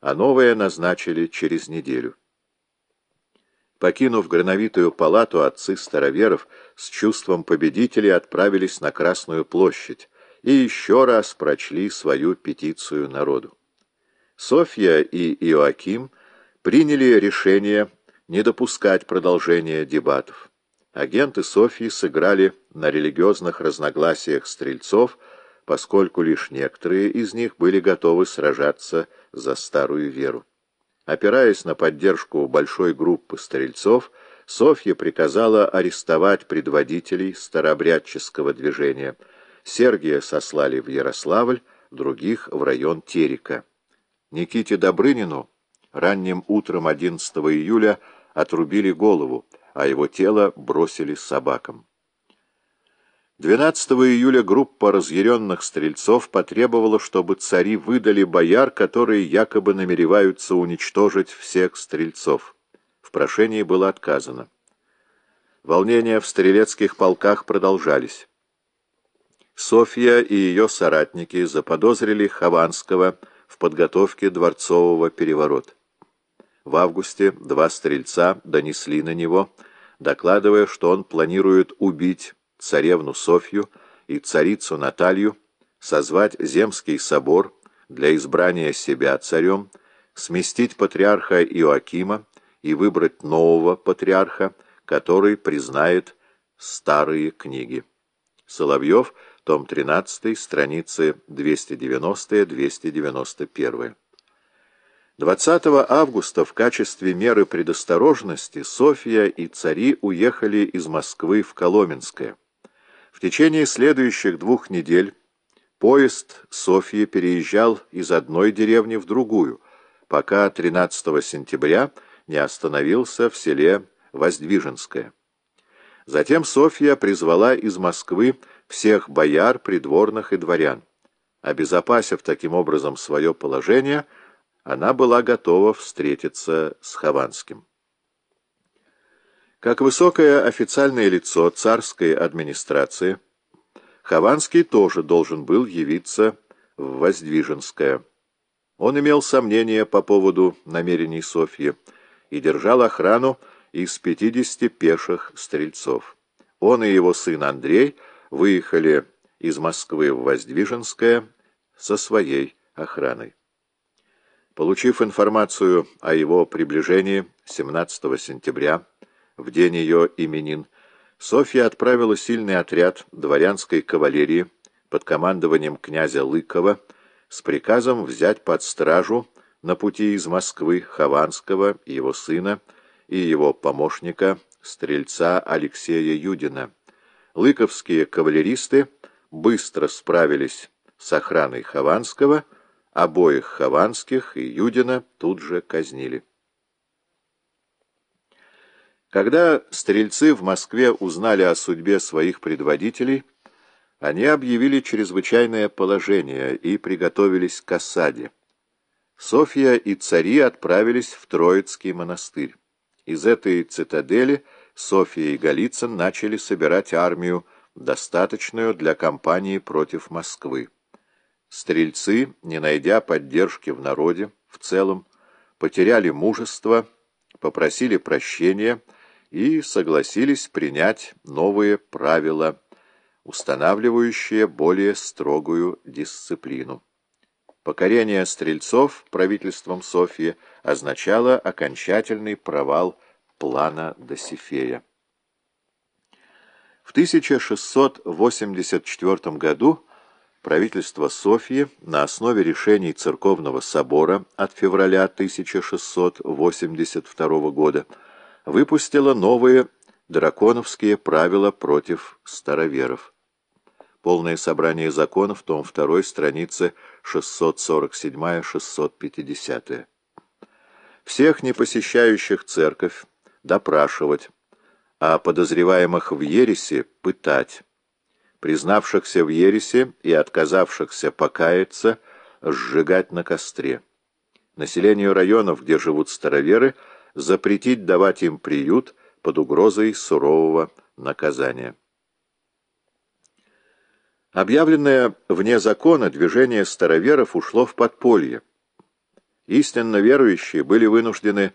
а новое назначили через неделю. Покинув грановитую палату, отцы староверов с чувством победителей отправились на Красную площадь и еще раз прочли свою петицию народу. Софья и Иоаким приняли решение не допускать продолжения дебатов. Агенты Софьи сыграли на религиозных разногласиях стрельцов, поскольку лишь некоторые из них были готовы сражаться за старую веру. Опираясь на поддержку большой группы стрельцов, Софья приказала арестовать предводителей старообрядческого движения. Сергия сослали в Ярославль, других — в район Терека. Никите Добрынину ранним утром 11 июля отрубили голову, а его тело бросили собакам. 12 июля группа разъяренных стрельцов потребовала, чтобы цари выдали бояр, которые якобы намереваются уничтожить всех стрельцов. В прошении было отказано. Волнения в стрелецких полках продолжались. Софья и ее соратники заподозрили Хованского в подготовке дворцового переворота. В августе два стрельца донесли на него, докладывая, что он планирует убить царевну Софью и царицу Наталью, созвать Земский собор для избрания себя царем, сместить патриарха Иоакима и выбрать нового патриарха, который признает старые книги. Соловьев, том 13, страницы 290-291. 20 августа в качестве меры предосторожности Софья и цари уехали из Москвы в Коломенское. В течение следующих двух недель поезд Софьи переезжал из одной деревни в другую, пока 13 сентября не остановился в селе Воздвиженское. Затем Софья призвала из Москвы всех бояр, придворных и дворян. Обезопасив таким образом свое положение, она была готова встретиться с Хованским. Как высокое официальное лицо царской администрации, Хованский тоже должен был явиться в Воздвиженское. Он имел сомнения по поводу намерений Софьи и держал охрану из 50 пеших стрельцов. Он и его сын Андрей выехали из Москвы в Воздвиженское со своей охраной. Получив информацию о его приближении 17 сентября, в день ее именин, Софья отправила сильный отряд дворянской кавалерии под командованием князя Лыкова с приказом взять под стражу на пути из Москвы Хованского, его сына и его помощника, стрельца Алексея Юдина. Лыковские кавалеристы быстро справились с охраной Хованского, обоих Хованских и Юдина тут же казнили. Когда стрельцы в Москве узнали о судьбе своих предводителей, они объявили чрезвычайное положение и приготовились к осаде. Софья и цари отправились в Троицкий монастырь. Из этой цитадели Софья и Голицын начали собирать армию, достаточную для кампании против Москвы. Стрельцы, не найдя поддержки в народе в целом, потеряли мужество, попросили прощения и согласились принять новые правила, устанавливающие более строгую дисциплину. Покорение стрельцов правительством Софьи означало окончательный провал плана Досифея. В 1684 году правительство Софьи на основе решений Церковного собора от февраля 1682 года выпустила новые драконовские правила против староверов. Полное собрание законов, том 2, страницы 647-650. Всех не посещающих церковь допрашивать, а подозреваемых в ересе пытать, признавшихся в ересе и отказавшихся покаяться сжигать на костре. Населению районов, где живут староверы, запретить давать им приют под угрозой сурового наказания. Объявленное вне закона движение староверов ушло в подполье. Истинно верующие были вынуждены